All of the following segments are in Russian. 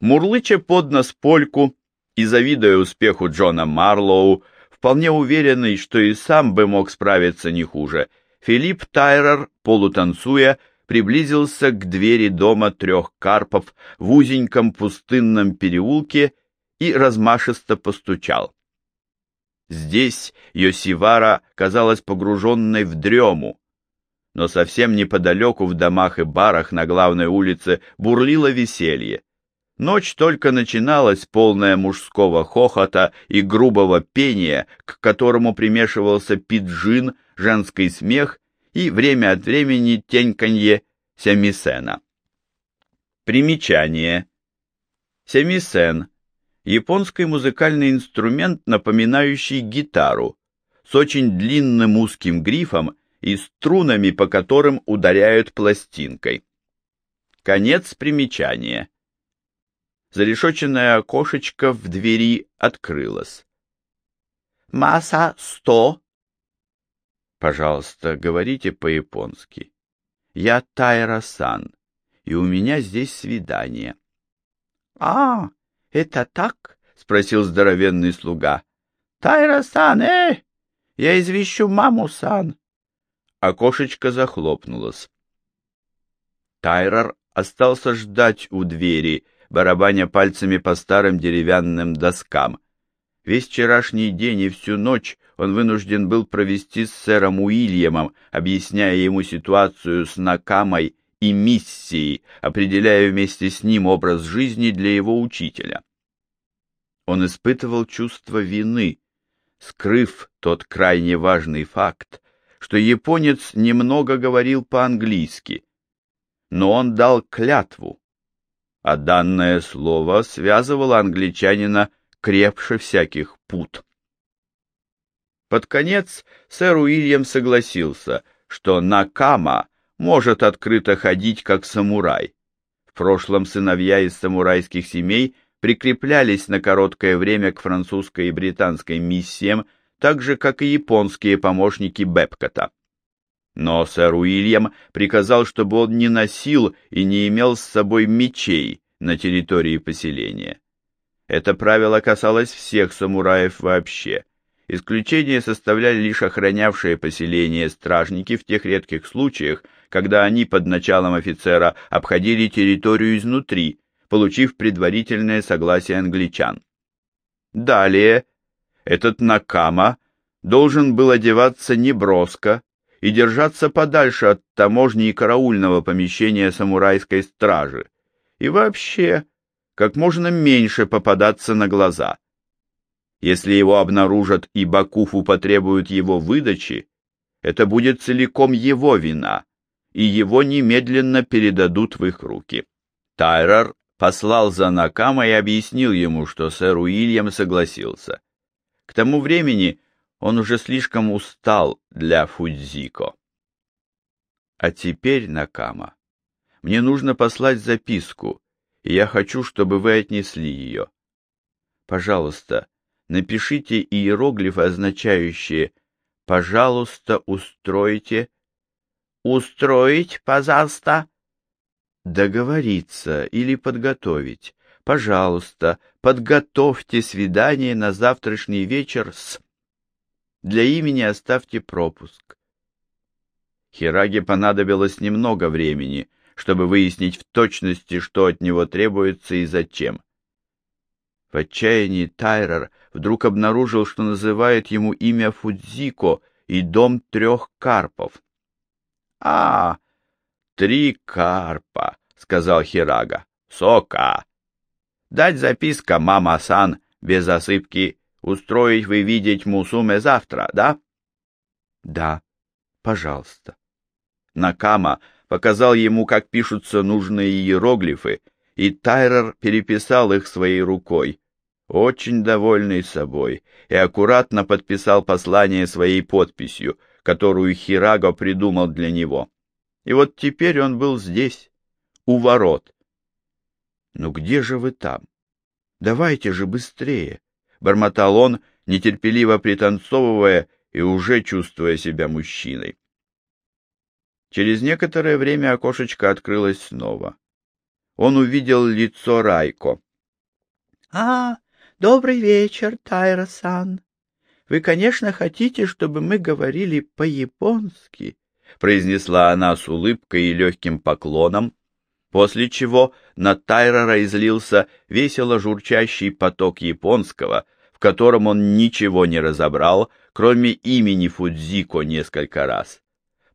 Мурлыча под нос польку и завидуя успеху Джона Марлоу, вполне уверенный, что и сам бы мог справиться не хуже, Филипп Тайрер, полутанцуя, приблизился к двери дома трех карпов в узеньком пустынном переулке и размашисто постучал. Здесь Йосивара казалась погруженной в дрему, но совсем неподалеку в домах и барах на главной улице бурлило веселье. Ночь только начиналась, полная мужского хохота и грубого пения, к которому примешивался пиджин, женский смех и время от времени теньканье семисена. Примечание. Семисен – японский музыкальный инструмент, напоминающий гитару, с очень длинным узким грифом и струнами, по которым ударяют пластинкой. Конец примечания. Зарешоченное окошечко в двери открылось. «Масса сто!» Пожалуйста, говорите по-японски. Я Тайра-сан, и у меня здесь свидание. — А, это так? — спросил здоровенный слуга. — Тайра-сан, э! Я извещу маму-сан. Окошечко захлопнулось. Тайрор остался ждать у двери, барабаня пальцами по старым деревянным доскам. Весь вчерашний день и всю ночь он вынужден был провести с сэром Уильямом, объясняя ему ситуацию с Накамой и миссией, определяя вместе с ним образ жизни для его учителя. Он испытывал чувство вины, скрыв тот крайне важный факт, что японец немного говорил по-английски, но он дал клятву, а данное слово связывало англичанина крепше всяких пут. Под конец сэр Уильям согласился, что Накама может открыто ходить как самурай. В прошлом сыновья из самурайских семей прикреплялись на короткое время к французской и британской миссиям, так же, как и японские помощники Бепкота. Но сэр Уильям приказал, чтобы он не носил и не имел с собой мечей на территории поселения. Это правило касалось всех самураев вообще – Исключение составляли лишь охранявшие поселение стражники в тех редких случаях, когда они под началом офицера обходили территорию изнутри, получив предварительное согласие англичан. Далее этот Накама должен был одеваться неброско и держаться подальше от таможни и караульного помещения самурайской стражи, и вообще как можно меньше попадаться на глаза. Если его обнаружат и Бакуфу потребуют его выдачи, это будет целиком его вина, и его немедленно передадут в их руки. Тайрер послал за Накама и объяснил ему, что сэр Уильям согласился. К тому времени он уже слишком устал для Фудзико. А теперь, Накама, мне нужно послать записку, и я хочу, чтобы вы отнесли ее. Пожалуйста, напишите иероглифы, означающие «пожалуйста, устройте», «устроить, пожалуйста», «договориться» или «подготовить». Пожалуйста, подготовьте свидание на завтрашний вечер с... Для имени оставьте пропуск. Хираге понадобилось немного времени, чтобы выяснить в точности, что от него требуется и зачем. В отчаянии Тайрер вдруг обнаружил, что называет ему имя Фудзико и дом трех карпов. — А, три карпа, — сказал Хирага. — Сока. Дать записка, мама-сан, без осыпки. Устроить вы видеть Мусуме завтра, да? — Да, пожалуйста. Накама показал ему, как пишутся нужные иероглифы, и Тайрер переписал их своей рукой, очень довольный собой, и аккуратно подписал послание своей подписью, которую Хираго придумал для него. И вот теперь он был здесь, у ворот. «Ну где же вы там? Давайте же быстрее!» — бормотал он, нетерпеливо пританцовывая и уже чувствуя себя мужчиной. Через некоторое время окошечко открылось снова он увидел лицо Райко, А, добрый вечер, Тайра-сан. Вы, конечно, хотите, чтобы мы говорили по-японски, произнесла она с улыбкой и легким поклоном, после чего на Тайрера излился весело журчащий поток японского, в котором он ничего не разобрал, кроме имени Фудзико несколько раз.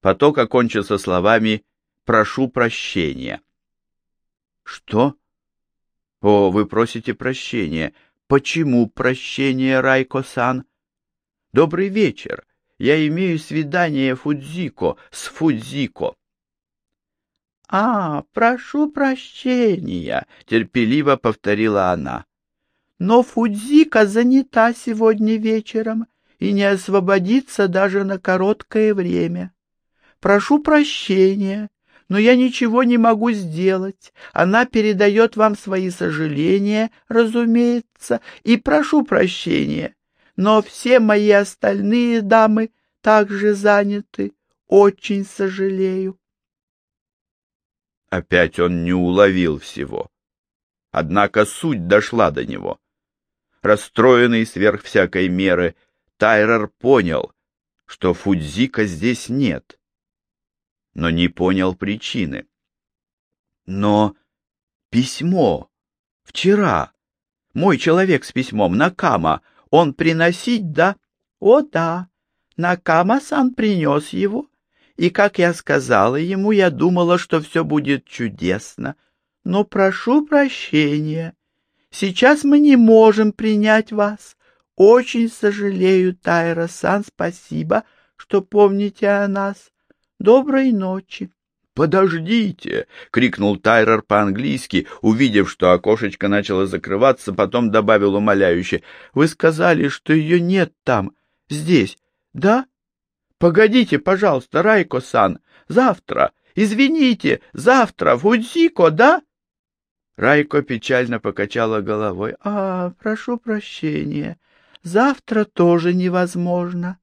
Поток окончился словами «прошу прощения». «Что?» «О, вы просите прощения. Почему прощения, Райко-сан?» «Добрый вечер. Я имею свидание Фудзико с Фудзико». «А, прошу прощения», — терпеливо повторила она. «Но Фудзика занята сегодня вечером и не освободится даже на короткое время. Прошу прощения, но я ничего не могу сделать. Она передает вам свои сожаления, разумеется, и прошу прощения, но все мои остальные дамы также заняты. Очень сожалею. Опять он не уловил всего. Однако суть дошла до него. Расстроенный сверх всякой меры, Тайрер понял, что Фудзика здесь нет, но не понял причины. Но письмо вчера, мой человек с письмом, Накама, он приносить, да? О, да, Накама-сан принес его и, как я сказала ему, я думала, что все будет чудесно. Но прошу прощения, сейчас мы не можем принять вас. Очень сожалею, Тайра-сан, спасибо, что помните о нас. Доброй ночи. «Подождите!» — крикнул Тайрер по-английски, увидев, что окошечко начало закрываться, потом добавил умоляюще. «Вы сказали, что ее нет там, здесь, да? Погодите, пожалуйста, Райко-сан, завтра, извините, завтра, Фудзико, да? Райко печально покачала головой. А, прошу прощения, завтра тоже невозможно.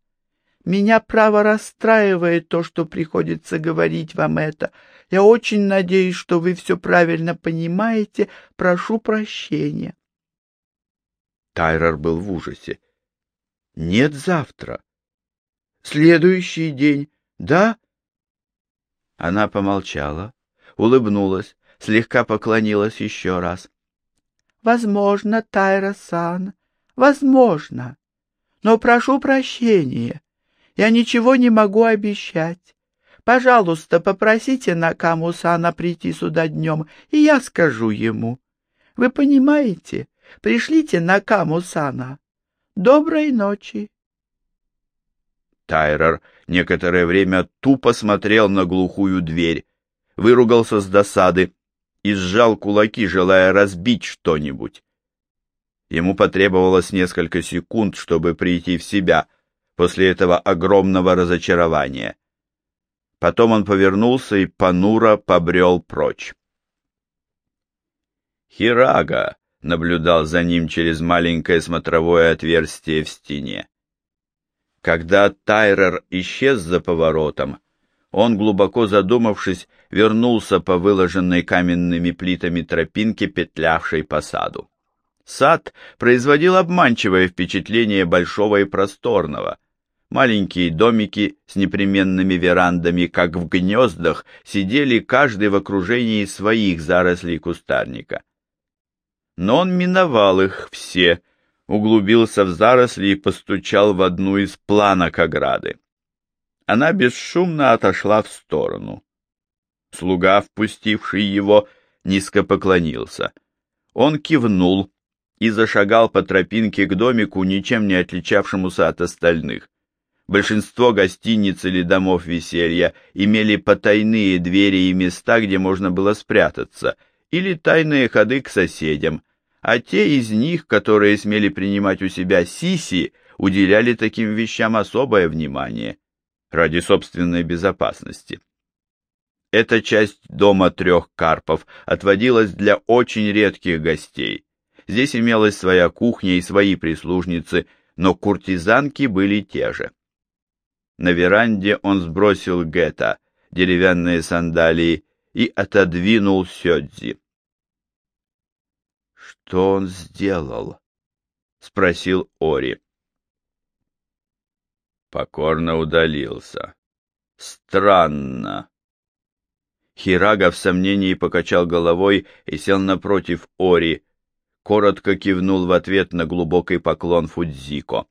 Меня право расстраивает то, что приходится говорить вам это. Я очень надеюсь, что вы все правильно понимаете. Прошу прощения. Тайрер был в ужасе. Нет завтра. Следующий день, да? Она помолчала, улыбнулась, слегка поклонилась еще раз. Возможно, Тайра-сан, возможно. Но прошу прощения, я ничего не могу обещать. Пожалуйста, попросите Накаму-сана прийти сюда днем, и я скажу ему. Вы понимаете? Пришлите Накаму-сана. Доброй ночи. Тайрер некоторое время тупо смотрел на глухую дверь, выругался с досады и сжал кулаки, желая разбить что-нибудь. Ему потребовалось несколько секунд, чтобы прийти в себя после этого огромного разочарования. Потом он повернулся и понуро побрел прочь. Хирага наблюдал за ним через маленькое смотровое отверстие в стене. Когда Тайрер исчез за поворотом, он, глубоко задумавшись, вернулся по выложенной каменными плитами тропинке, петлявшей по саду. Сад производил обманчивое впечатление большого и просторного. Маленькие домики с непременными верандами, как в гнездах, сидели каждый в окружении своих зарослей кустарника. Но он миновал их все, углубился в заросли и постучал в одну из планок ограды. Она бесшумно отошла в сторону. Слуга, впустивший его, низко поклонился. Он кивнул и зашагал по тропинке к домику, ничем не отличавшемуся от остальных. Большинство гостиниц или домов веселья имели потайные двери и места, где можно было спрятаться, или тайные ходы к соседям, а те из них, которые смели принимать у себя сиси, уделяли таким вещам особое внимание ради собственной безопасности. Эта часть дома трех карпов отводилась для очень редких гостей. Здесь имелась своя кухня и свои прислужницы, но куртизанки были те же. На веранде он сбросил гетто, деревянные сандалии, и отодвинул сёдзи. Что он сделал? — спросил Ори. Покорно удалился. Странно. Хирага в сомнении покачал головой и сел напротив Ори, коротко кивнул в ответ на глубокий поклон Фудзико.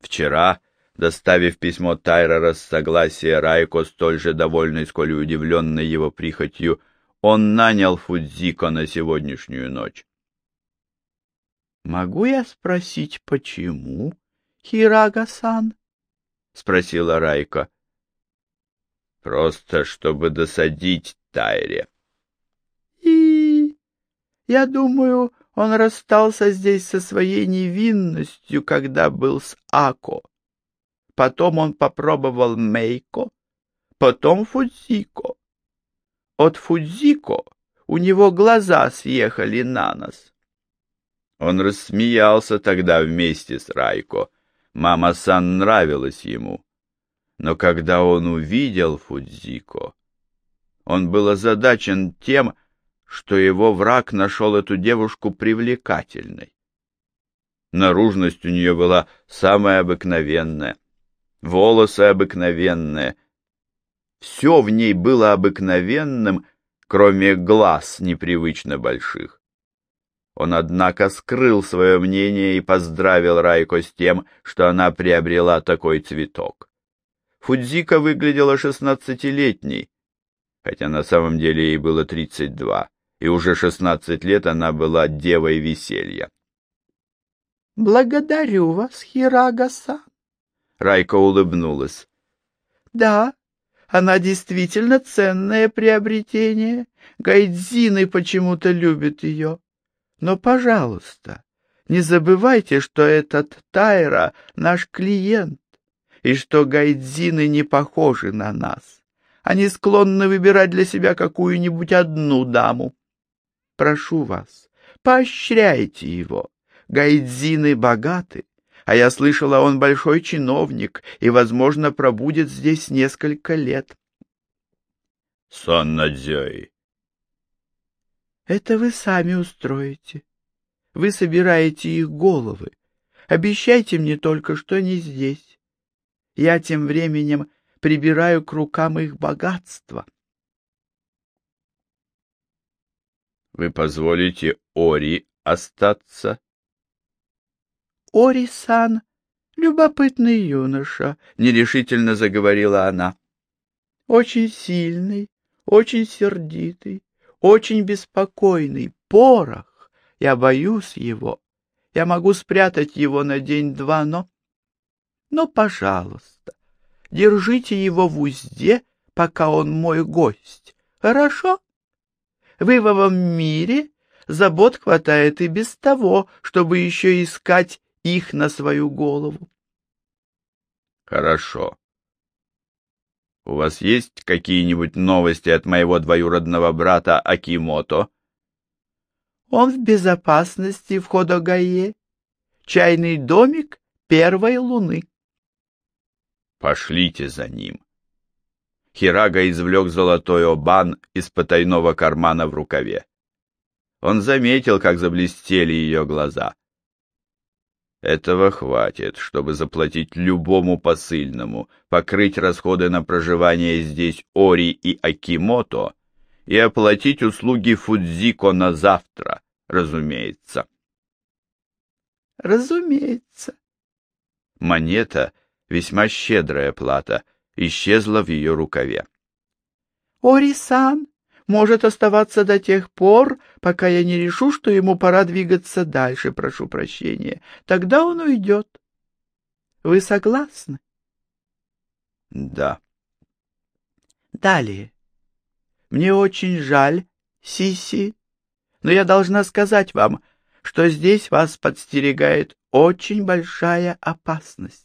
Вчера, доставив письмо Тайрера с согласия Райко, столь же довольный, сколь и удивленный его прихотью, он нанял Фудзико на сегодняшнюю ночь. «Могу я спросить, почему, Хирага-сан?» — спросила Райко. «Просто чтобы досадить Тайре». «И... я думаю, он расстался здесь со своей невинностью, когда был с Ако. Потом он попробовал Мейко, потом Фудзико. От Фудзико у него глаза съехали на нос. Он рассмеялся тогда вместе с Райко. Мама Сан нравилась ему. Но когда он увидел Фудзико, он был озадачен тем, что его враг нашел эту девушку привлекательной. Наружность у нее была самая обыкновенная, волосы обыкновенные. Все в ней было обыкновенным, кроме глаз непривычно больших. Он, однако, скрыл свое мнение и поздравил Райко с тем, что она приобрела такой цветок. Фудзика выглядела шестнадцатилетней, хотя на самом деле ей было тридцать два и уже шестнадцать лет она была девой веселья. — Благодарю вас, Хирагаса. Райка улыбнулась. — Да, она действительно ценное приобретение. Гайдзины почему-то любят ее. Но, пожалуйста, не забывайте, что этот Тайра — наш клиент, и что гайдзины не похожи на нас. Они склонны выбирать для себя какую-нибудь одну даму. Прошу вас, поощряйте его. Гайдзины богаты, а я слышала, он большой чиновник и, возможно, пробудет здесь несколько лет. Соннадзёй. Это вы сами устроите. Вы собираете их головы. Обещайте мне только, что не здесь. Я тем временем прибираю к рукам их богатство. Вы позволите Ори остаться? Ори-сан, любопытный юноша, — нерешительно заговорила она. Очень сильный, очень сердитый, очень беспокойный, порох. Я боюсь его. Я могу спрятать его на день-два, но... Но, пожалуйста, держите его в узде, пока он мой гость. Хорошо? В ивовом мире забот хватает и без того, чтобы еще искать их на свою голову. Хорошо. У вас есть какие-нибудь новости от моего двоюродного брата Акимото? Он в безопасности в Ходогае. Чайный домик первой луны. Пошлите за ним. Хирага извлек золотой обан из потайного кармана в рукаве. Он заметил, как заблестели ее глаза. Этого хватит, чтобы заплатить любому посыльному, покрыть расходы на проживание здесь Ори и Акимото и оплатить услуги Фудзико на завтра, разумеется. Разумеется. Монета, весьма щедрая плата, исчезла в ее рукаве. Ори-сан может оставаться до тех пор, пока я не решу, что ему пора двигаться дальше, прошу прощения. Тогда он уйдет. Вы согласны? Да. Далее. Мне очень жаль, Сиси, но я должна сказать вам, что здесь вас подстерегает очень большая опасность.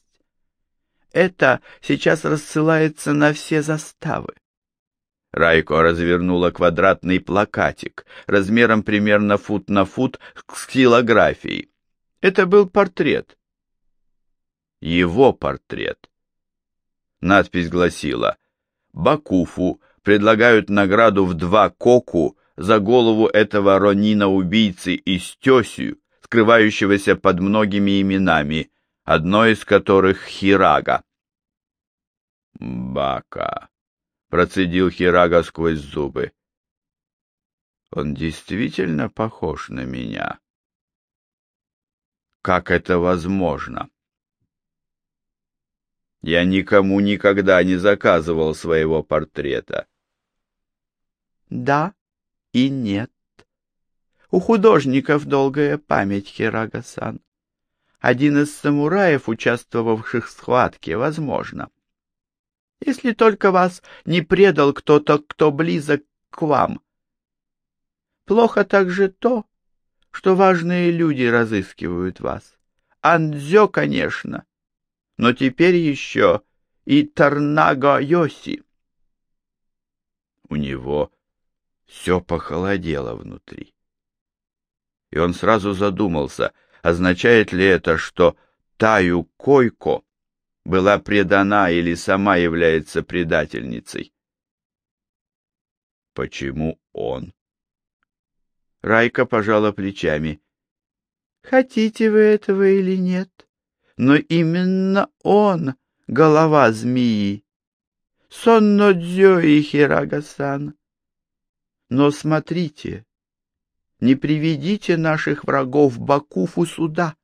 Это сейчас рассылается на все заставы. Райко развернула квадратный плакатик, размером примерно фут на фут с килографией. Это был портрет. Его портрет. Надпись гласила «Бакуфу предлагают награду в два коку за голову этого Ронина-убийцы и Стесию, скрывающегося под многими именами, одно из которых Хирага. «Бака», — процедил Хирага сквозь зубы. «Он действительно похож на меня. Как это возможно?» Я никому никогда не заказывал своего портрета. Да и нет. У художников долгая память, Хирага-сан. Один из самураев, участвовавших в схватке, возможно. Если только вас не предал кто-то, кто близок к вам. Плохо также то, что важные люди разыскивают вас. Андзё, конечно, но теперь еще и Тарнаго Йоси. У него все похолодело внутри. И он сразу задумался, означает ли это, что Таю Койко была предана или сама является предательницей. Почему он? Райка пожала плечами. Хотите вы этого или нет? но именно он — голова змеи. Сонно Дзёи Хирага-сан. Но смотрите, не приведите наших врагов Бакуфу сюда.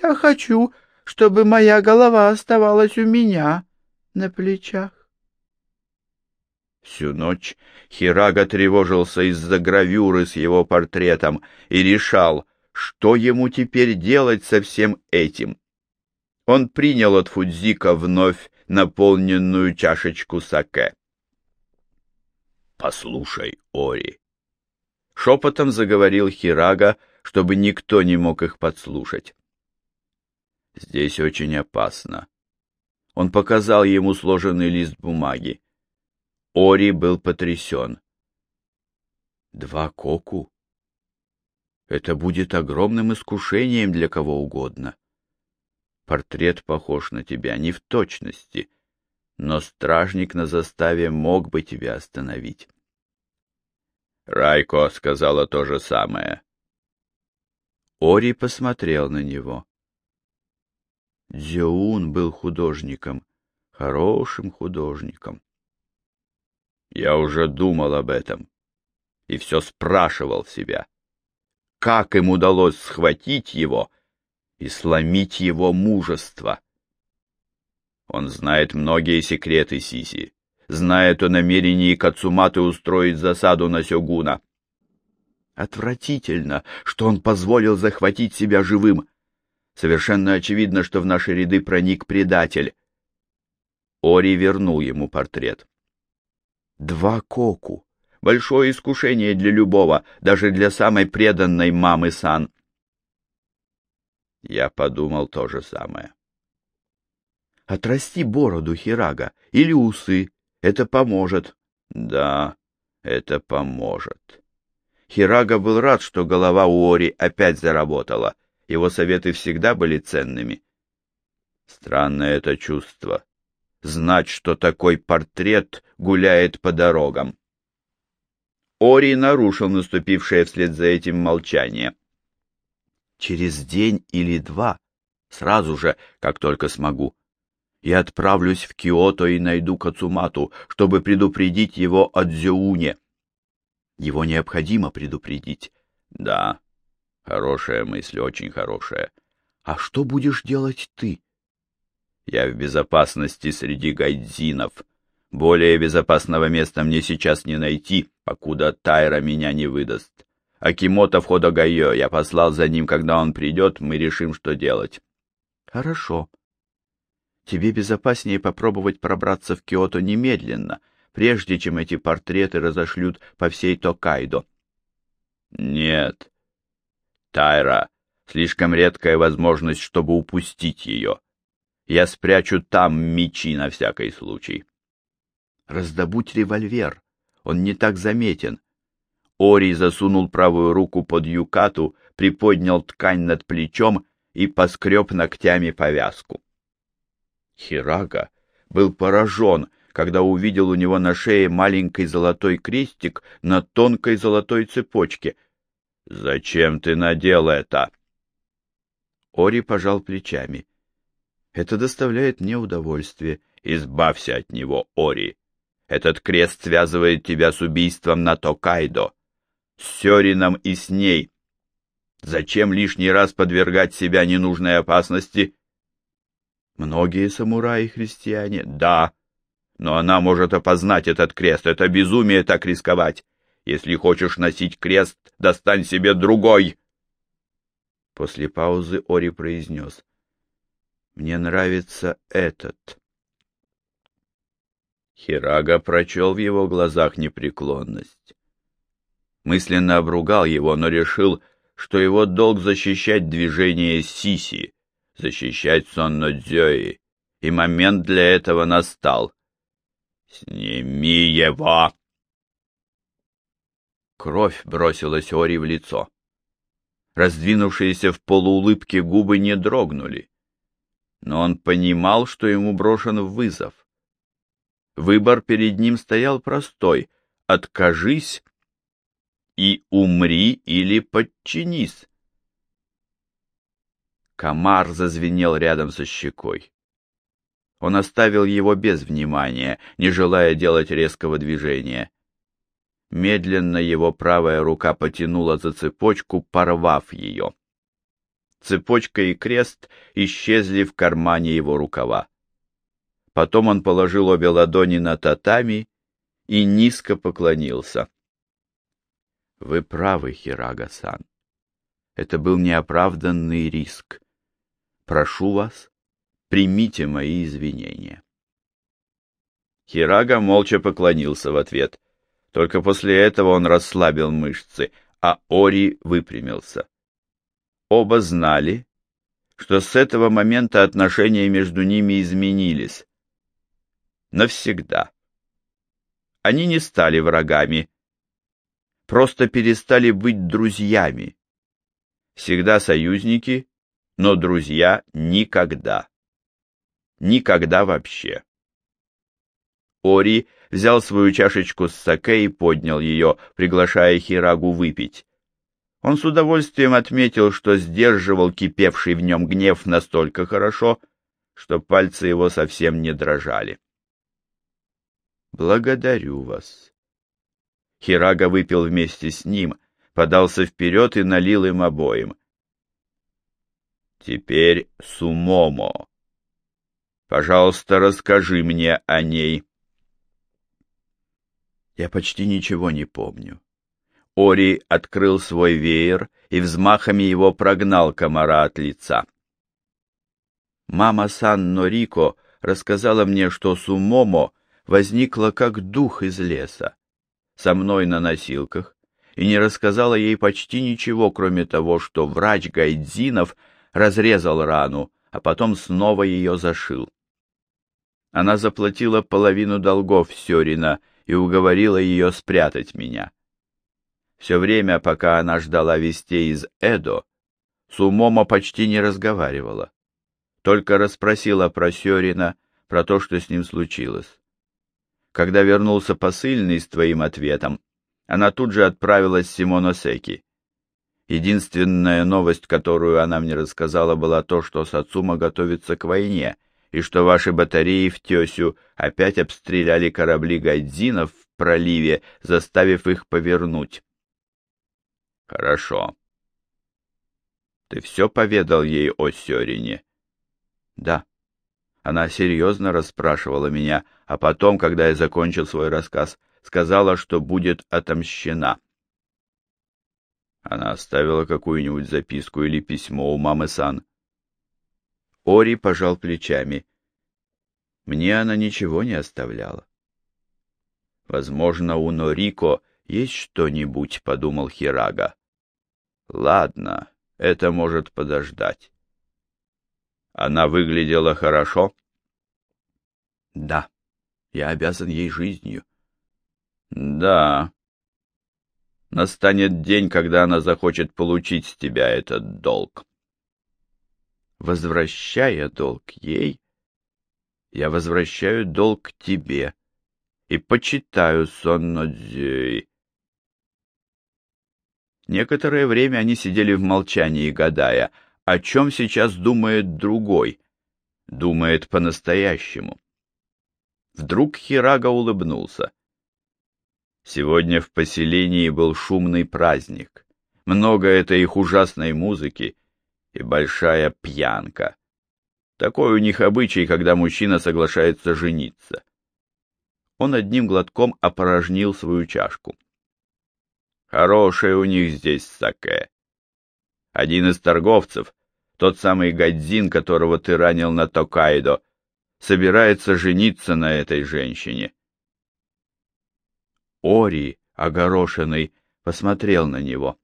Я хочу, чтобы моя голова оставалась у меня на плечах. Всю ночь Хирага тревожился из-за гравюры с его портретом и решал, что ему теперь делать со всем этим? Он принял от Фудзика вновь наполненную чашечку саке. «Послушай, Ори!» Шепотом заговорил Хирага, чтобы никто не мог их подслушать. «Здесь очень опасно». Он показал ему сложенный лист бумаги. Ори был потрясен. «Два коку? Это будет огромным искушением для кого угодно. Портрет похож на тебя не в точности, но стражник на заставе мог бы тебя остановить. Райко сказала то же самое. Ори посмотрел на него. Дзюун был художником, хорошим художником. Я уже думал об этом и все спрашивал себя как им удалось схватить его и сломить его мужество. Он знает многие секреты Сиси, знает о намерении Кацуматы устроить засаду на Сёгуна. Отвратительно, что он позволил захватить себя живым. Совершенно очевидно, что в наши ряды проник предатель. Ори вернул ему портрет. Два коку большое искушение для любого, даже для самой преданной мамы Сан. Я подумал то же самое. Отрасти бороду, Хирага, или усы. Это поможет. Да, это поможет. Хирага был рад, что голова у Ори опять заработала. Его советы всегда были ценными. Странное это чувство. Знать, что такой портрет гуляет по дорогам. Ори нарушил наступившее вслед за этим молчание. «Через день или два, сразу же, как только смогу, я отправлюсь в Киото и найду Кацумату, чтобы предупредить его о Дзюуне. Его необходимо предупредить. Да, хорошая мысль, очень хорошая. А что будешь делать ты? Я в безопасности среди гайдзинов. Более безопасного места мне сейчас не найти, покуда Тайра меня не выдаст. Акимото в Ходогайо, я послал за ним, когда он придет, мы решим, что делать. Хорошо. Тебе безопаснее попробовать пробраться в Киото немедленно, прежде чем эти портреты разошлют по всей Токайдо. Нет. Тайра — слишком редкая возможность, чтобы упустить ее. Я спрячу там мечи на всякий случай. Раздобудь револьвер, он не так заметен. Ори засунул правую руку под юкату, приподнял ткань над плечом и поскреб ногтями повязку. Хирага был поражен, когда увидел у него на шее маленький золотой крестик на тонкой золотой цепочке. «Зачем ты надел это?» Ори пожал плечами. «Это доставляет мне удовольствие. Избавься от него, Ори. Этот крест связывает тебя с убийством на Токайдо, с Сёрином и с ней. Зачем лишний раз подвергать себя ненужной опасности?» «Многие самураи-христиане?» «Да, но она может опознать этот крест. Это безумие так рисковать. Если хочешь носить крест, достань себе другой. После паузы Ори произнес. Мне нравится этот. Хирага прочел в его глазах непреклонность. Мысленно обругал его, но решил, что его долг защищать движение Сиси, защищать Соннодзёи, и момент для этого настал. «Сними его!» Кровь бросилась Ори в лицо. Раздвинувшиеся в полуулыбке губы не дрогнули. Но он понимал, что ему брошен вызов. Выбор перед ним стоял простой — откажись и умри или подчинись. Комар зазвенел рядом со щекой. Он оставил его без внимания, не желая делать резкого движения. Медленно его правая рука потянула за цепочку, порвав ее. Цепочка и крест исчезли в кармане его рукава. Потом он положил обе ладони на татами и низко поклонился. — Вы правы, Хирага-сан. Это был неоправданный риск. Прошу вас, Примите мои извинения. Хирага молча поклонился в ответ. Только после этого он расслабил мышцы, а Ори выпрямился. Оба знали, что с этого момента отношения между ними изменились. Навсегда. Они не стали врагами, просто перестали быть друзьями. Всегда союзники, но друзья никогда. Никогда вообще. Ори взял свою чашечку с саке и поднял ее, приглашая Хирагу выпить. Он с удовольствием отметил, что сдерживал кипевший в нем гнев настолько хорошо, что пальцы его совсем не дрожали. «Благодарю вас». Хирага выпил вместе с ним, подался вперед и налил им обоим. «Теперь Сумомо», Пожалуйста, расскажи мне о ней. Я почти ничего не помню. Ори открыл свой веер и взмахами его прогнал комара от лица. Мама Сан Норико рассказала мне, что Сумомо возникла как дух из леса, со мной на носилках, и не рассказала ей почти ничего, кроме того, что врач Гайдзинов разрезал рану, а потом снова ее зашил. Она заплатила половину долгов Сёрина и уговорила ее спрятать меня. Все время, пока она ждала вестей из Эдо, Сумомо почти не разговаривала. Только расспросила про Сёрина, про то, что с ним случилось. Когда вернулся посыльный с твоим ответом, она тут же отправилась в Симоносеки. Единственная новость, которую она мне рассказала, была то, что Сацума готовится к войне — и что ваши батареи в Тесю опять обстреляли корабли гайдзинов в проливе, заставив их повернуть. Хорошо. Ты все поведал ей о Сёрине? Да. Она серьезно расспрашивала меня, а потом, когда я закончил свой рассказ, сказала, что будет отомщена. Она оставила какую-нибудь записку или письмо у мамы Сан. Ори пожал плечами. Мне она ничего не оставляла. Возможно, у Норико есть что-нибудь, подумал Хирага. Ладно, это может подождать. Она выглядела хорошо? Да, я обязан ей жизнью. Да. Настанет день, когда она захочет получить с тебя этот долг возвращая долг ей, я возвращаю долг тебе и почитаю Соннодзюй. Некоторое время они сидели в молчании, гадая, о чем сейчас думает другой, думает по-настоящему. Вдруг Хирага улыбнулся. Сегодня в поселении был шумный праздник. Много этой их ужасной музыки и большая пьянка. Такой у них обычай, когда мужчина соглашается жениться. Он одним глотком опорожнил свою чашку. Хорошее у них здесь саке. Один из торговцев, тот самый Гадзин, которого ты ранил на Токайдо, собирается жениться на этой женщине. Ори, огорошенный, посмотрел на него.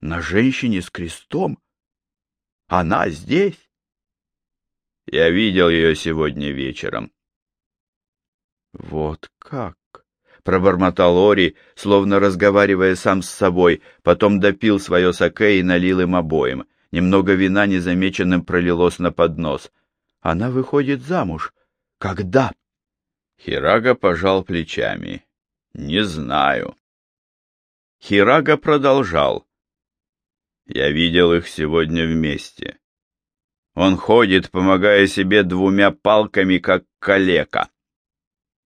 На женщине с крестом? Она здесь? Я видел ее сегодня вечером. Вот как? Пробормотал Ори, словно разговаривая сам с собой, потом допил свое саке и налил им обоим. Немного вина незамеченным пролилось на поднос. Она выходит замуж. Когда? Хирага пожал плечами. Не знаю. Хирага продолжал. Я видел их сегодня вместе. Он ходит, помогая себе двумя палками, как калека.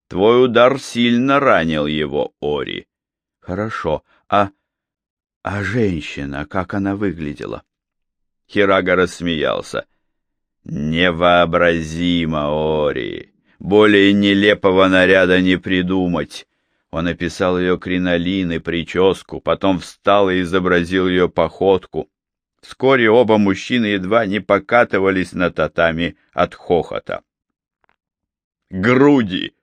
Твой удар сильно ранил его, Ори. Хорошо. А... а женщина, как она выглядела? Хирага рассмеялся. Невообразимо, Ори. Более нелепого наряда не придумать. Он описал ее кринолин и прическу, потом встал и изобразил ее походку. Вскоре оба мужчины едва не покатывались на татами от хохота. Груди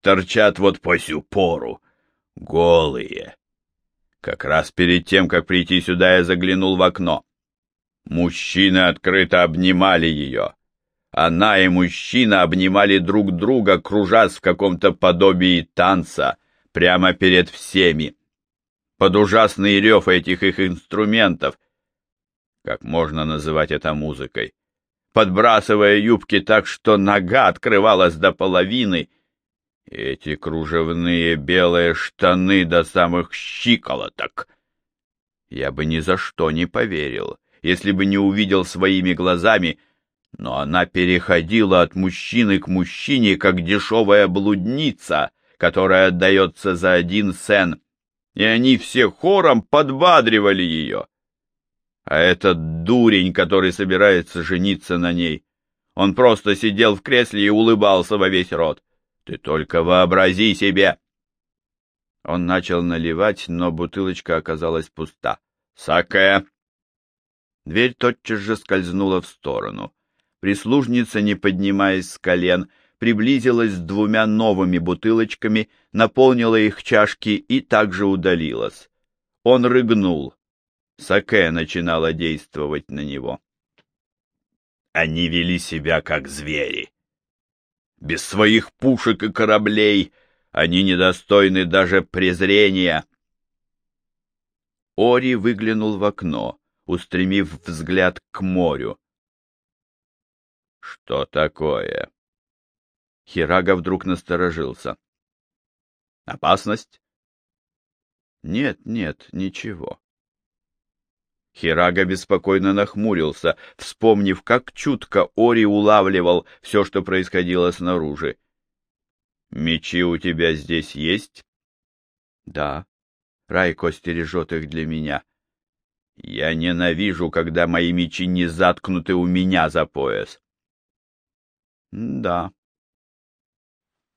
торчат вот по сю пору, голые. Как раз перед тем, как прийти сюда, я заглянул в окно. Мужчины открыто обнимали ее. Она и мужчина обнимали друг друга, кружась в каком-то подобии танца, прямо перед всеми. Под ужасный рев этих их инструментов, как можно называть это музыкой, подбрасывая юбки так, что нога открывалась до половины, эти кружевные белые штаны до самых щиколоток. Я бы ни за что не поверил, если бы не увидел своими глазами, но она переходила от мужчины к мужчине, как дешевая блудница, которая отдается за один сен, и они все хором подбадривали ее. А этот дурень, который собирается жениться на ней, он просто сидел в кресле и улыбался во весь рот. Ты только вообрази себе! Он начал наливать, но бутылочка оказалась пуста. «Саке!» Дверь тотчас же скользнула в сторону. Прислужница, не поднимаясь с колен, приблизилась с двумя новыми бутылочками, наполнила их чашки и также удалилась. Он рыгнул. Саке начинала действовать на него. Они вели себя как звери. Без своих пушек и кораблей они недостойны даже презрения. Ори выглянул в окно, устремив взгляд к морю. Что такое? Хирага вдруг насторожился. Опасность? Нет, нет, ничего. Хирага беспокойно нахмурился, вспомнив, как чутко Ори улавливал все, что происходило снаружи. «Мечи у тебя здесь есть?» «Да. Райко стережет их для меня». «Я ненавижу, когда мои мечи не заткнуты у меня за пояс». «Да».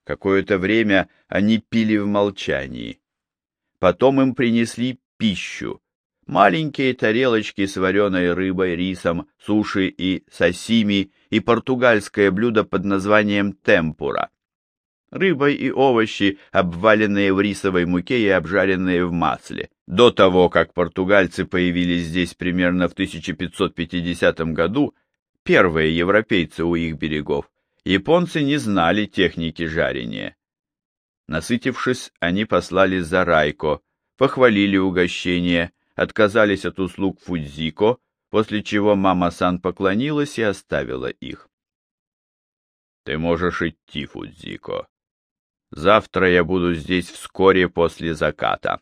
Какое-то время они пили в молчании. Потом им принесли пищу маленькие тарелочки с вареной рыбой, рисом, суши и сосими и португальское блюдо под названием темпура. Рыбой и овощи, обваленные в рисовой муке и обжаренные в масле. До того, как португальцы появились здесь примерно в 1550 году, первые европейцы у их берегов, японцы не знали техники жарения. Насытившись, они послали за Райко, похвалили угощение – отказались от услуг Фудзико, после чего мама-сан поклонилась и оставила их. Ты можешь идти, Фудзико. Завтра я буду здесь вскоре после заката.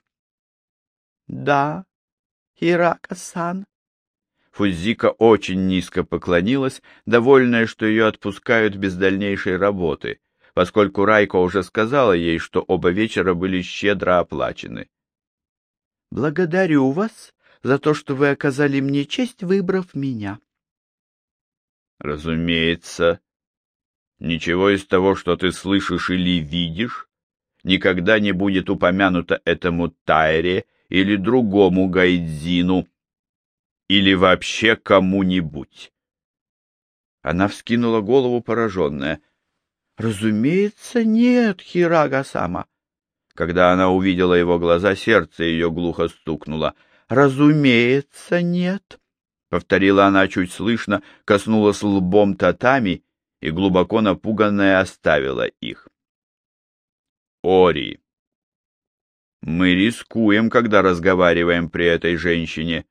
Да, Хирака-сан. Фудзика очень низко поклонилась, довольная, что ее отпускают без дальнейшей работы, поскольку Райко уже сказала ей, что оба вечера были щедро оплачены. «Благодарю вас за то, что вы оказали мне честь, выбрав меня». «Разумеется. Ничего из того, что ты слышишь или видишь, никогда не будет упомянуто этому Тайре или другому Гайдзину, или вообще кому-нибудь». Она вскинула голову, пораженная. «Разумеется, нет, Хирага-сама». Когда она увидела его глаза, сердце ее глухо стукнуло. «Разумеется, нет», — повторила она чуть слышно, коснулась лбом татами и, глубоко напуганная, оставила их. «Ори, мы рискуем, когда разговариваем при этой женщине».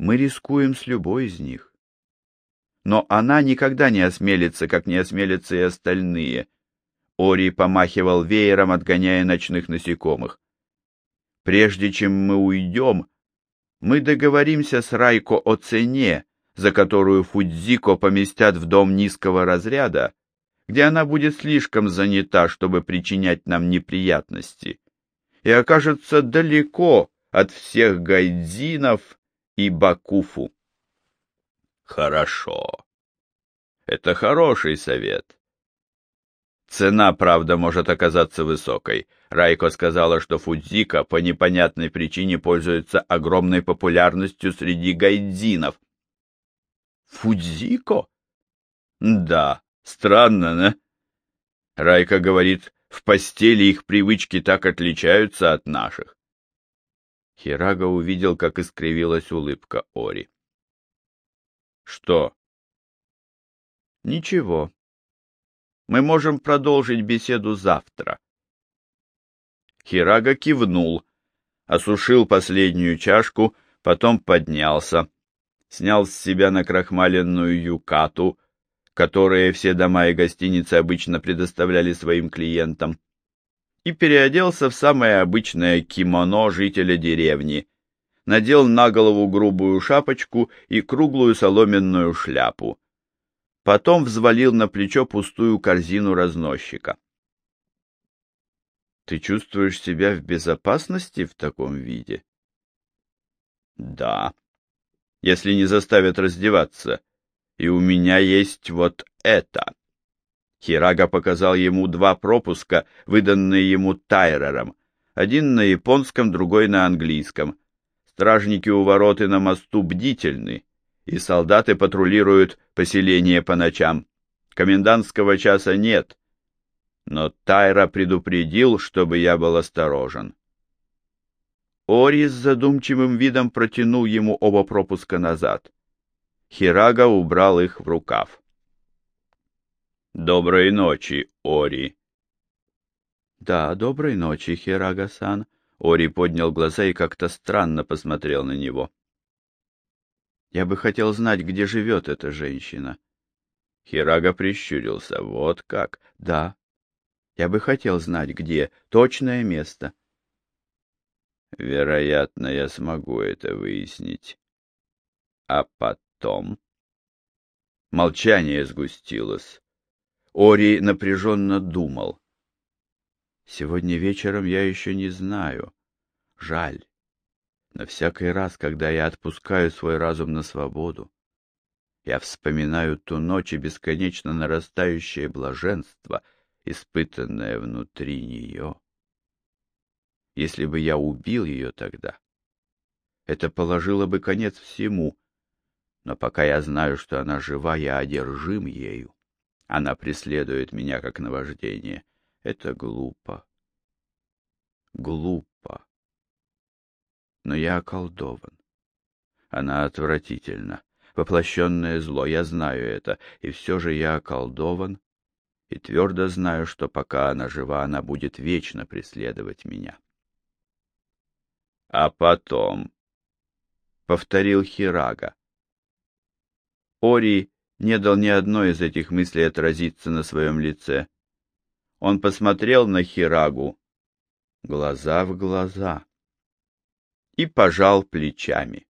«Мы рискуем с любой из них. Но она никогда не осмелится, как не осмелятся и остальные». Ори помахивал веером, отгоняя ночных насекомых. «Прежде чем мы уйдем, мы договоримся с Райко о цене, за которую Фудзико поместят в дом низкого разряда, где она будет слишком занята, чтобы причинять нам неприятности, и окажется далеко от всех гайдзинов и бакуфу». «Хорошо. Это хороший совет». Цена, правда, может оказаться высокой. Райко сказала, что Фудзика по непонятной причине пользуется огромной популярностью среди гайдзинов. Фудзико? Да, странно, да? Райка говорит, в постели их привычки так отличаются от наших. Хирага увидел, как искривилась улыбка Ори. Что? Ничего. Мы можем продолжить беседу завтра. Хирага кивнул, осушил последнюю чашку, потом поднялся, снял с себя накрахмаленную юкату, которые все дома и гостиницы обычно предоставляли своим клиентам, и переоделся в самое обычное кимоно жителя деревни, надел на голову грубую шапочку и круглую соломенную шляпу потом взвалил на плечо пустую корзину разносчика. «Ты чувствуешь себя в безопасности в таком виде?» «Да, если не заставят раздеваться. И у меня есть вот это». Хирага показал ему два пропуска, выданные ему Тайрером. Один на японском, другой на английском. Стражники у ворот и на мосту бдительны и солдаты патрулируют поселение по ночам. Комендантского часа нет, но Тайра предупредил, чтобы я был осторожен. Ори с задумчивым видом протянул ему оба пропуска назад. Хирага убрал их в рукав. «Доброй ночи, Ори!» «Да, доброй ночи, Хирага-сан!» Ори поднял глаза и как-то странно посмотрел на него. Я бы хотел знать, где живет эта женщина. Хирага прищурился. Вот как? Да. Я бы хотел знать, где. Точное место. Вероятно, я смогу это выяснить. А потом... Молчание сгустилось. Ори напряженно думал. Сегодня вечером я еще не знаю. Жаль. Но всякий раз, когда я отпускаю свой разум на свободу, я вспоминаю ту ночь и бесконечно нарастающее блаженство, испытанное внутри нее. Если бы я убил ее тогда, это положило бы конец всему, но пока я знаю, что она жива, я одержим ею. Она преследует меня как наваждение. Это глупо. Глупо но я околдован. Она отвратительна, воплощенное зло, я знаю это, и все же я околдован, и твердо знаю, что пока она жива, она будет вечно преследовать меня. — А потом, — повторил Хирага. Ори не дал ни одной из этих мыслей отразиться на своем лице. Он посмотрел на Хирагу, глаза в глаза, и пожал плечами.